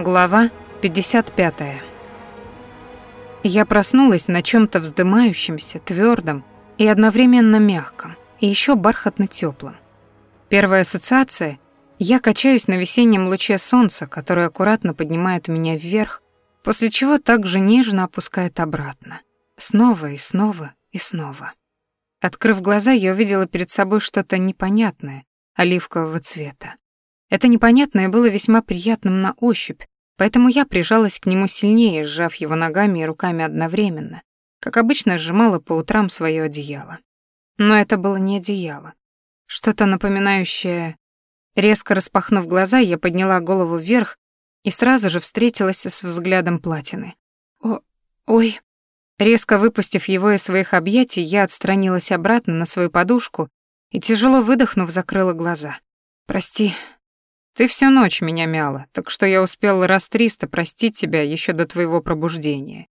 Глава 55. Я проснулась на чем то вздымающемся, твердом и одновременно мягком, и еще бархатно теплом. Первая ассоциация — я качаюсь на весеннем луче солнца, которое аккуратно поднимает меня вверх, после чего также нежно опускает обратно. Снова и снова и снова. Открыв глаза, я увидела перед собой что-то непонятное, оливкового цвета. Это непонятное было весьма приятным на ощупь, поэтому я прижалась к нему сильнее, сжав его ногами и руками одновременно, как обычно сжимала по утрам свое одеяло. Но это было не одеяло. Что-то напоминающее... Резко распахнув глаза, я подняла голову вверх и сразу же встретилась с взглядом платины. «О... ой...» Резко выпустив его из своих объятий, я отстранилась обратно на свою подушку и, тяжело выдохнув, закрыла глаза. «Прости, ты всю ночь меня мяла, так что я успел раз триста простить тебя еще до твоего пробуждения.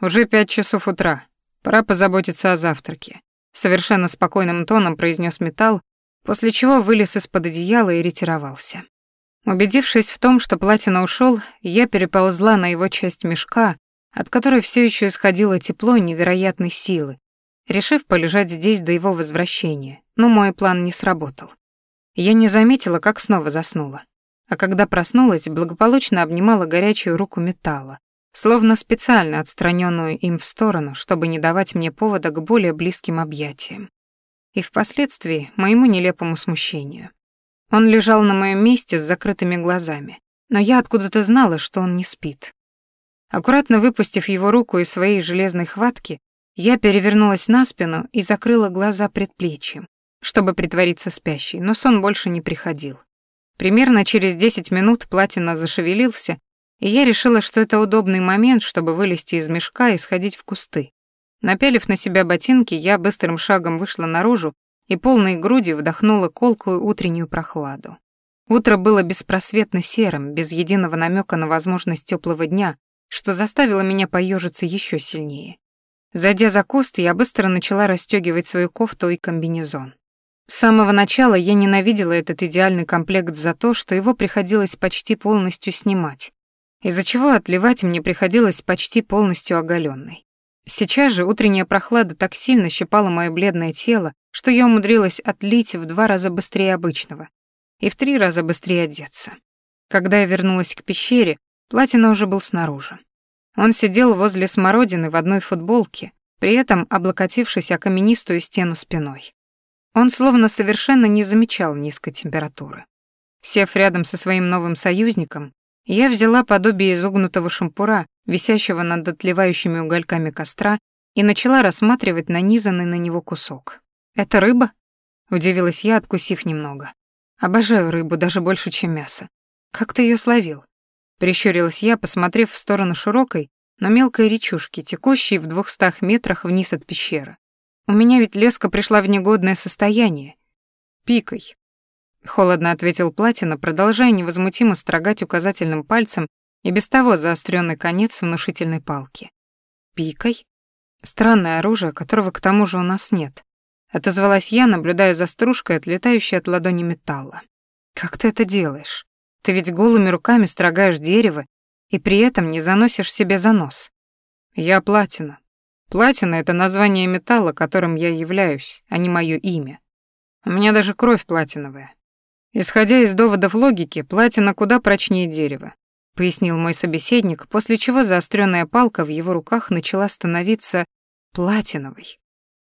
Уже пять часов утра. Пора позаботиться о завтраке. Совершенно спокойным тоном произнес металл, после чего вылез из-под одеяла и ретировался. Убедившись в том, что Платина ушел, я переползла на его часть мешка, от которой все еще исходило тепло невероятной силы, решив полежать здесь до его возвращения, но мой план не сработал. Я не заметила, как снова заснула а когда проснулась, благополучно обнимала горячую руку металла, словно специально отстраненную им в сторону, чтобы не давать мне повода к более близким объятиям. И впоследствии моему нелепому смущению. Он лежал на моем месте с закрытыми глазами, но я откуда-то знала, что он не спит. Аккуратно выпустив его руку из своей железной хватки, я перевернулась на спину и закрыла глаза предплечьем, чтобы притвориться спящей, но сон больше не приходил. Примерно через 10 минут Платина зашевелился, и я решила, что это удобный момент, чтобы вылезти из мешка и сходить в кусты. Напялив на себя ботинки, я быстрым шагом вышла наружу и полной грудью вдохнула колкую утреннюю прохладу. Утро было беспросветно серым, без единого намека на возможность теплого дня, что заставило меня поежиться еще сильнее. Зайдя за куст, я быстро начала расстегивать свою кофту и комбинезон. С самого начала я ненавидела этот идеальный комплект за то, что его приходилось почти полностью снимать, из-за чего отливать мне приходилось почти полностью оголенной. Сейчас же утренняя прохлада так сильно щипала мое бледное тело, что я умудрилась отлить в два раза быстрее обычного и в три раза быстрее одеться. Когда я вернулась к пещере, Платина уже был снаружи. Он сидел возле смородины в одной футболке, при этом облокотившись о каменистую стену спиной. Он словно совершенно не замечал низкой температуры. Сев рядом со своим новым союзником, я взяла подобие изогнутого шампура, висящего над отливающими угольками костра, и начала рассматривать нанизанный на него кусок. «Это рыба?» — удивилась я, откусив немного. «Обожаю рыбу даже больше, чем мясо. Как ты ее словил?» Прищурилась я, посмотрев в сторону широкой, но мелкой речушки, текущей в двухстах метрах вниз от пещеры. У меня ведь леска пришла в негодное состояние. Пикой. Холодно ответил Платина, продолжая невозмутимо строгать указательным пальцем и без того заостренный конец внушительной палки. Пикой? Странное оружие, которого к тому же у нас нет. Отозвалась я, наблюдая за стружкой, отлетающей от ладони металла. Как ты это делаешь? Ты ведь голыми руками строгаешь дерево и при этом не заносишь себе за нос. Я платина, Платина — это название металла, которым я являюсь, а не мое имя. У меня даже кровь платиновая. Исходя из доводов логики, платина куда прочнее дерева, пояснил мой собеседник, после чего заостренная палка в его руках начала становиться платиновой.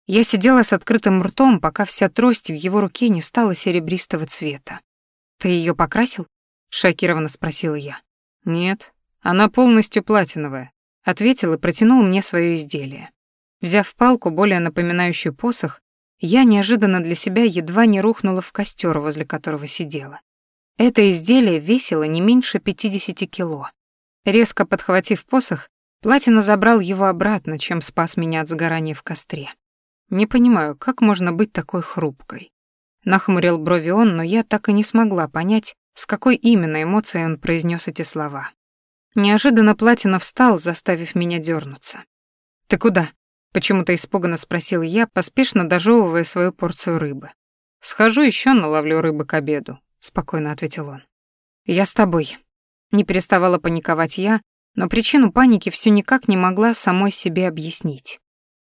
Я сидела с открытым ртом, пока вся трость в его руке не стала серебристого цвета. «Ты ее покрасил?» — шокированно спросила я. «Нет, она полностью платиновая ответил и протянул мне свое изделие. Взяв палку, более напоминающую посох, я неожиданно для себя едва не рухнула в костер, возле которого сидела. Это изделие весило не меньше 50 кило. Резко подхватив посох, Платина забрал его обратно, чем спас меня от сгорания в костре. Не понимаю, как можно быть такой хрупкой. Нахмурил брови он, но я так и не смогла понять, с какой именно эмоцией он произнес эти слова. Неожиданно Платина встал, заставив меня дернуться. «Ты куда?» — почему-то испуганно спросил я, поспешно дожевывая свою порцию рыбы. «Схожу еще наловлю рыбы к обеду», — спокойно ответил он. «Я с тобой». Не переставала паниковать я, но причину паники все никак не могла самой себе объяснить.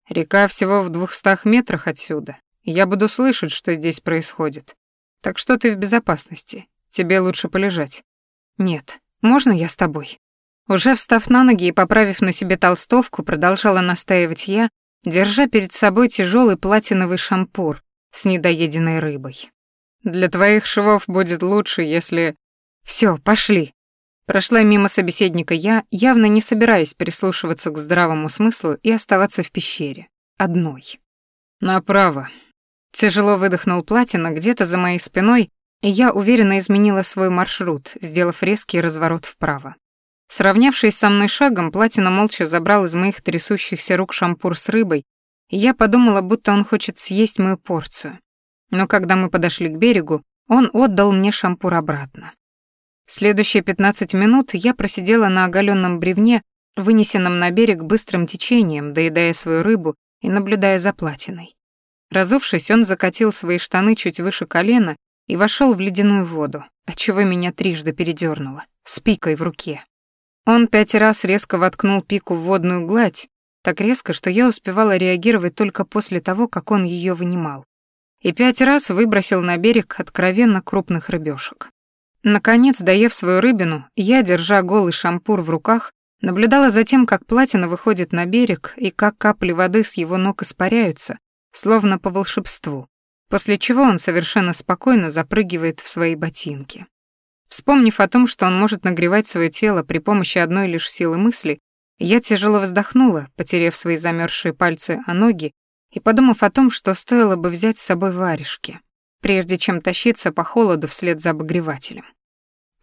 «Река всего в двухстах метрах отсюда. Я буду слышать, что здесь происходит. Так что ты в безопасности. Тебе лучше полежать». «Нет. Можно я с тобой?» Уже встав на ноги и поправив на себе толстовку, продолжала настаивать я, держа перед собой тяжелый платиновый шампур с недоеденной рыбой. «Для твоих швов будет лучше, если...» Все, пошли!» Прошла мимо собеседника я, явно не собираясь прислушиваться к здравому смыслу и оставаться в пещере. Одной. «Направо». Тяжело выдохнул Платина где-то за моей спиной, и я уверенно изменила свой маршрут, сделав резкий разворот вправо. Сравнявшись со мной шагом, Платина молча забрал из моих трясущихся рук шампур с рыбой, и я подумала, будто он хочет съесть мою порцию. Но когда мы подошли к берегу, он отдал мне шампур обратно. Следующие 15 минут я просидела на оголенном бревне, вынесенном на берег быстрым течением, доедая свою рыбу и наблюдая за платиной. Разувшись, он закатил свои штаны чуть выше колена и вошел в ледяную воду, отчего меня трижды передернуло, с пикой в руке. Он пять раз резко воткнул пику в водную гладь, так резко, что я успевала реагировать только после того, как он ее вынимал. И пять раз выбросил на берег откровенно крупных рыбешек. Наконец, доев свою рыбину, я, держа голый шампур в руках, наблюдала за тем, как платина выходит на берег и как капли воды с его ног испаряются, словно по волшебству, после чего он совершенно спокойно запрыгивает в свои ботинки. Вспомнив о том, что он может нагревать свое тело при помощи одной лишь силы мысли, я тяжело вздохнула, потеряв свои замерзшие пальцы о ноги и подумав о том, что стоило бы взять с собой варежки, прежде чем тащиться по холоду вслед за обогревателем.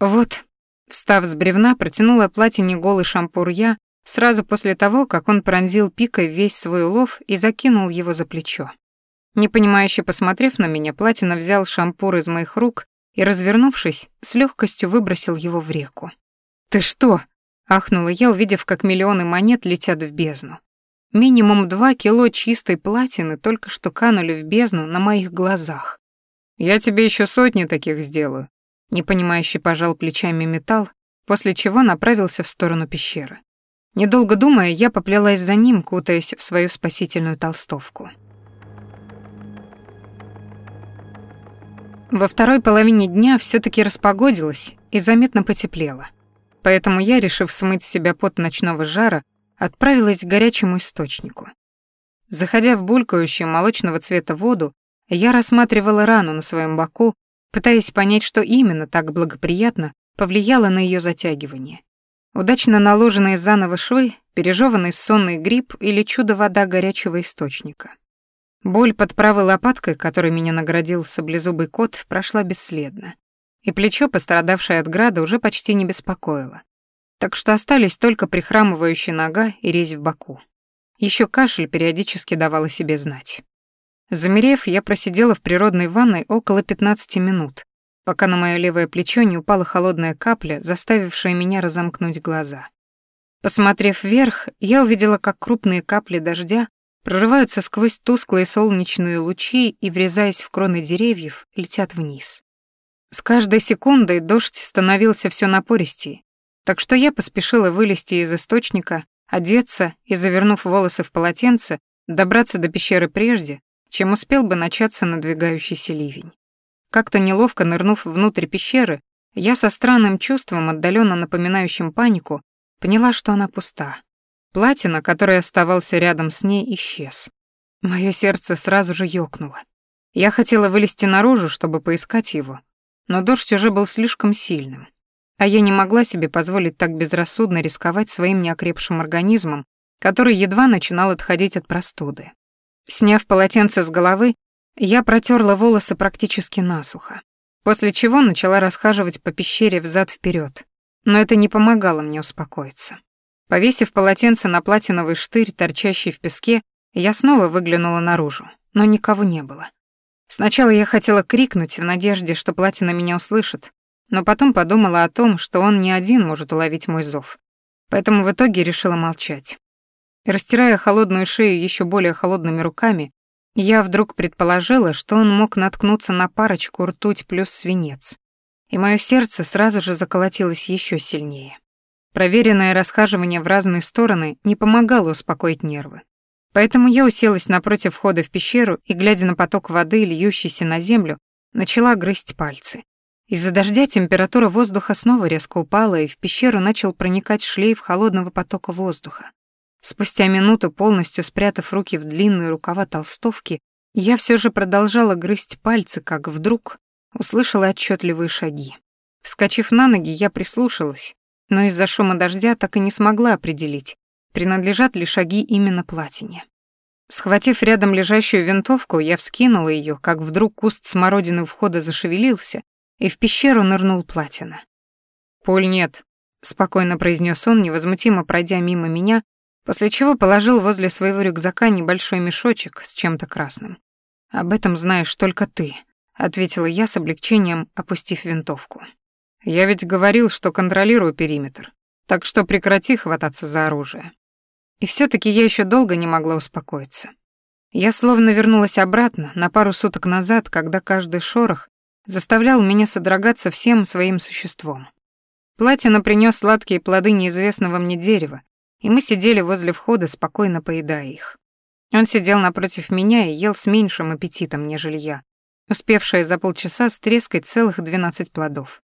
Вот, встав с бревна, протянула платье не голый шампур я, сразу после того, как он пронзил пикой весь свой улов и закинул его за плечо. Непонимающе посмотрев на меня, Платина взял шампур из моих рук и, развернувшись, с легкостью выбросил его в реку. «Ты что?» — ахнула я, увидев, как миллионы монет летят в бездну. Минимум два кило чистой платины только что канули в бездну на моих глазах. «Я тебе еще сотни таких сделаю», — непонимающе пожал плечами металл, после чего направился в сторону пещеры. Недолго думая, я поплелась за ним, кутаясь в свою спасительную толстовку. Во второй половине дня все таки распогодилось и заметно потеплело. Поэтому я, решив смыть с себя пот ночного жара, отправилась к горячему источнику. Заходя в булькающую молочного цвета воду, я рассматривала рану на своем боку, пытаясь понять, что именно так благоприятно повлияло на ее затягивание. Удачно наложенные заново швы, пережеванный сонный гриб или чудо-вода горячего источника. Боль под правой лопаткой, которой меня наградил саблезубый кот, прошла бесследно. И плечо, пострадавшее от града, уже почти не беспокоило. Так что остались только прихрамывающая нога и резь в боку. Еще кашель периодически давал о себе знать. Замерев, я просидела в природной ванной около 15 минут, пока на мое левое плечо не упала холодная капля, заставившая меня разомкнуть глаза. Посмотрев вверх, я увидела, как крупные капли дождя прорываются сквозь тусклые солнечные лучи и, врезаясь в кроны деревьев, летят вниз. С каждой секундой дождь становился все напористее, так что я поспешила вылезти из источника, одеться и, завернув волосы в полотенце, добраться до пещеры прежде, чем успел бы начаться надвигающийся ливень. Как-то неловко нырнув внутрь пещеры, я со странным чувством, отдаленно напоминающим панику, поняла, что она пуста. Платина, который оставался рядом с ней, исчез. Моё сердце сразу же ёкнуло. Я хотела вылезти наружу, чтобы поискать его, но дождь уже был слишком сильным. А я не могла себе позволить так безрассудно рисковать своим неокрепшим организмом, который едва начинал отходить от простуды. Сняв полотенце с головы, я протерла волосы практически насухо, после чего начала расхаживать по пещере взад вперед, но это не помогало мне успокоиться. Повесив полотенце на платиновый штырь, торчащий в песке, я снова выглянула наружу, но никого не было. Сначала я хотела крикнуть в надежде, что платина меня услышит, но потом подумала о том, что он не один может уловить мой зов. Поэтому в итоге решила молчать. Растирая холодную шею еще более холодными руками, я вдруг предположила, что он мог наткнуться на парочку ртуть плюс свинец. и мое сердце сразу же заколотилось еще сильнее. Проверенное расхаживание в разные стороны не помогало успокоить нервы. Поэтому я уселась напротив входа в пещеру и, глядя на поток воды, льющийся на землю, начала грызть пальцы. Из-за дождя температура воздуха снова резко упала, и в пещеру начал проникать шлейф холодного потока воздуха. Спустя минуту, полностью спрятав руки в длинные рукава толстовки, я все же продолжала грызть пальцы, как вдруг услышала отчетливые шаги. Вскочив на ноги, я прислушалась, но из-за шума дождя так и не смогла определить, принадлежат ли шаги именно платине. Схватив рядом лежащую винтовку, я вскинула ее, как вдруг куст смородины у входа зашевелился, и в пещеру нырнул платина. «Пуль нет», — спокойно произнес он, невозмутимо пройдя мимо меня, после чего положил возле своего рюкзака небольшой мешочек с чем-то красным. «Об этом знаешь только ты», — ответила я с облегчением, опустив винтовку. «Я ведь говорил, что контролирую периметр, так что прекрати хвататься за оружие». И все таки я еще долго не могла успокоиться. Я словно вернулась обратно, на пару суток назад, когда каждый шорох заставлял меня содрогаться всем своим существом. Платина принес сладкие плоды неизвестного мне дерева, и мы сидели возле входа, спокойно поедая их. Он сидел напротив меня и ел с меньшим аппетитом, нежели я, успевшая за полчаса стрескать целых двенадцать плодов.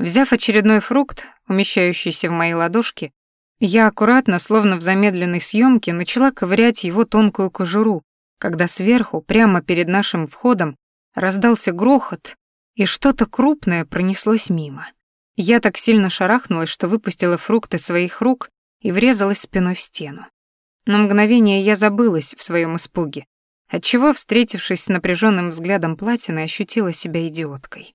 Взяв очередной фрукт, умещающийся в моей ладошке, я аккуратно, словно в замедленной съемке, начала ковырять его тонкую кожуру, когда сверху, прямо перед нашим входом, раздался грохот, и что-то крупное пронеслось мимо. Я так сильно шарахнулась, что выпустила фрукты своих рук и врезалась спиной в стену. На мгновение я забылась в своем испуге, отчего, встретившись с напряженным взглядом платины, ощутила себя идиоткой.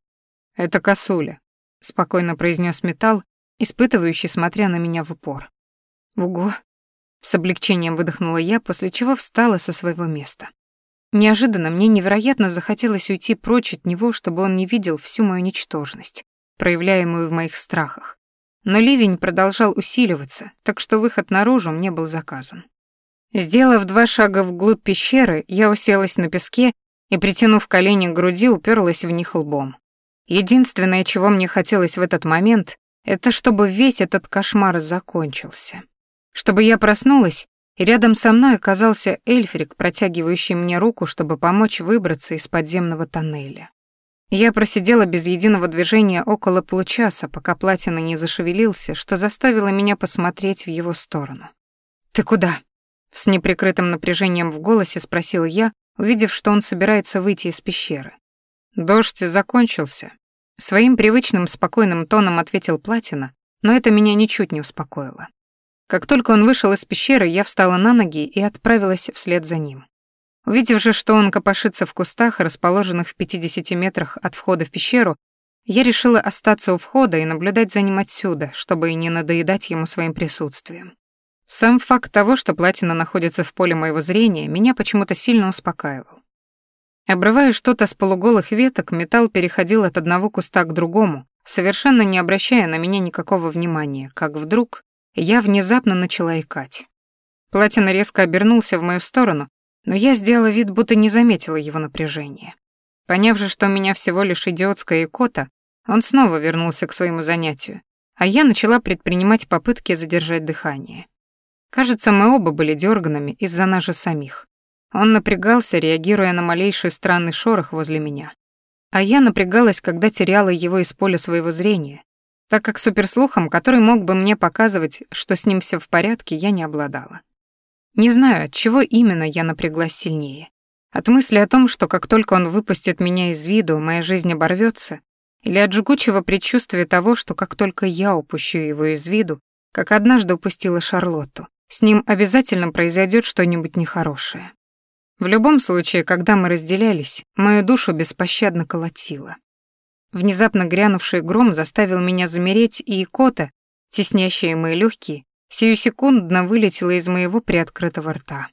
«Это косуля», — спокойно произнес металл, испытывающий, смотря на меня в упор. «Уго!» — с облегчением выдохнула я, после чего встала со своего места. Неожиданно мне невероятно захотелось уйти прочь от него, чтобы он не видел всю мою ничтожность, проявляемую в моих страхах. Но ливень продолжал усиливаться, так что выход наружу мне был заказан. Сделав два шага вглубь пещеры, я уселась на песке и, притянув колени к груди, уперлась в них лбом. Единственное, чего мне хотелось в этот момент, это чтобы весь этот кошмар закончился чтобы я проснулась, и рядом со мной оказался эльфрик, протягивающий мне руку, чтобы помочь выбраться из подземного тоннеля. Я просидела без единого движения около получаса, пока Платина не зашевелился, что заставило меня посмотреть в его сторону. «Ты куда?» — с неприкрытым напряжением в голосе спросил я, увидев, что он собирается выйти из пещеры. «Дождь закончился». Своим привычным спокойным тоном ответил Платина, но это меня ничуть не успокоило. Как только он вышел из пещеры, я встала на ноги и отправилась вслед за ним. Увидев же, что он копошится в кустах, расположенных в 50 метрах от входа в пещеру, я решила остаться у входа и наблюдать за ним отсюда, чтобы и не надоедать ему своим присутствием. Сам факт того, что платина находится в поле моего зрения, меня почему-то сильно успокаивал. Обрывая что-то с полуголых веток, металл переходил от одного куста к другому, совершенно не обращая на меня никакого внимания, как вдруг я внезапно начала икать. Платина резко обернулся в мою сторону, но я сделала вид, будто не заметила его напряжения. Поняв же, что у меня всего лишь идиотская икота, он снова вернулся к своему занятию, а я начала предпринимать попытки задержать дыхание. Кажется, мы оба были дерганными из-за нас же самих. Он напрягался, реагируя на малейший странный шорох возле меня. А я напрягалась, когда теряла его из поля своего зрения, так как суперслухом, который мог бы мне показывать, что с ним все в порядке, я не обладала. Не знаю, от чего именно я напряглась сильнее. От мысли о том, что как только он выпустит меня из виду, моя жизнь оборвется, или от жгучего предчувствия того, что как только я упущу его из виду, как однажды упустила Шарлотту, с ним обязательно произойдет что-нибудь нехорошее. В любом случае, когда мы разделялись, мою душу беспощадно колотило. Внезапно грянувший гром заставил меня замереть, и икота, теснящая мои легкие, сию секундно вылетела из моего приоткрытого рта.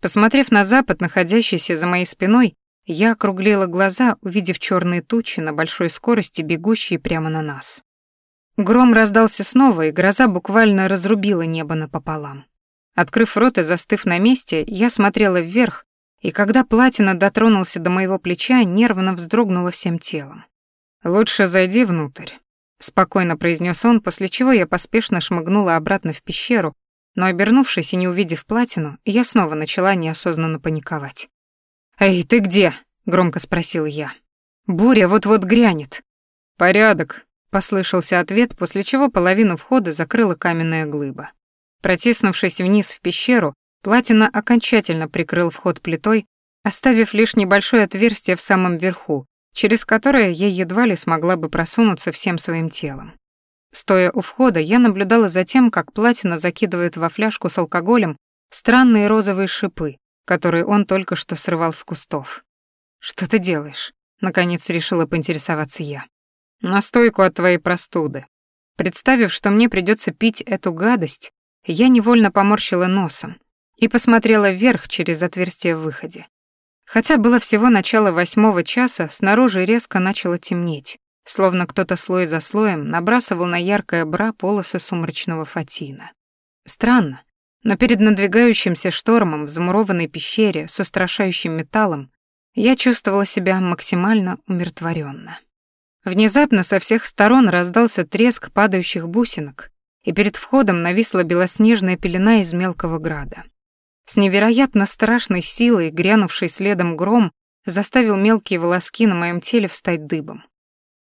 Посмотрев на запад, находящийся за моей спиной, я округлила глаза, увидев черные тучи на большой скорости, бегущие прямо на нас. Гром раздался снова, и гроза буквально разрубила небо напополам. Открыв рот и застыв на месте, я смотрела вверх, и когда платина дотронулся до моего плеча, нервно вздрогнула всем телом. «Лучше зайди внутрь», — спокойно произнес он, после чего я поспешно шмыгнула обратно в пещеру, но, обернувшись и не увидев платину, я снова начала неосознанно паниковать. «Эй, ты где?» — громко спросил я. «Буря вот-вот грянет». «Порядок», — послышался ответ, после чего половину входа закрыла каменная глыба. Протиснувшись вниз в пещеру, платина окончательно прикрыл вход плитой, оставив лишь небольшое отверстие в самом верху, через которое я едва ли смогла бы просунуться всем своим телом. Стоя у входа, я наблюдала за тем, как платина закидывает во фляжку с алкоголем странные розовые шипы, которые он только что срывал с кустов. «Что ты делаешь?» — наконец решила поинтересоваться я. «Настойку от твоей простуды». Представив, что мне придется пить эту гадость, я невольно поморщила носом и посмотрела вверх через отверстие в выходе. Хотя было всего начало восьмого часа, снаружи резко начало темнеть, словно кто-то слой за слоем набрасывал на яркое бра полосы сумрачного фатина. Странно, но перед надвигающимся штормом в замурованной пещере с устрашающим металлом я чувствовала себя максимально умиротворенно. Внезапно со всех сторон раздался треск падающих бусинок, и перед входом нависла белоснежная пелена из мелкого града. С невероятно страшной силой, грянувший следом гром, заставил мелкие волоски на моем теле встать дыбом.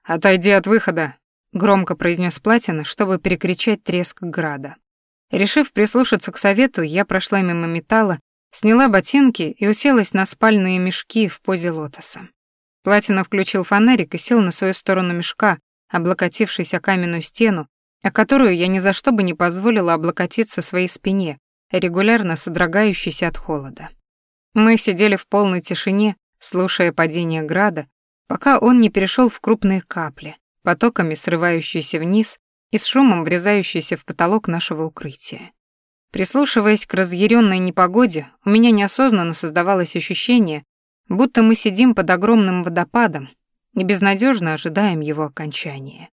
«Отойди от выхода», — громко произнес Платина, чтобы перекричать треск града. Решив прислушаться к совету, я прошла мимо металла, сняла ботинки и уселась на спальные мешки в позе лотоса. Платина включил фонарик и сел на свою сторону мешка, облокотившись о каменную стену, о которую я ни за что бы не позволила облокотиться своей спине, регулярно содрогающейся от холода. Мы сидели в полной тишине, слушая падение града, пока он не перешел в крупные капли, потоками срывающиеся вниз и с шумом врезающиеся в потолок нашего укрытия. Прислушиваясь к разъяренной непогоде, у меня неосознанно создавалось ощущение, будто мы сидим под огромным водопадом и безнадежно ожидаем его окончания.